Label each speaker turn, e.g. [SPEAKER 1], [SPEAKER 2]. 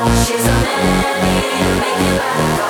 [SPEAKER 1] She's a man, it back.